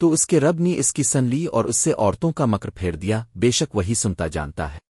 تو اس کے رب نے اس کی سن لی اور اس سے عورتوں کا مکر پھیر دیا، بے شک وہی سنتا جانتا ہے۔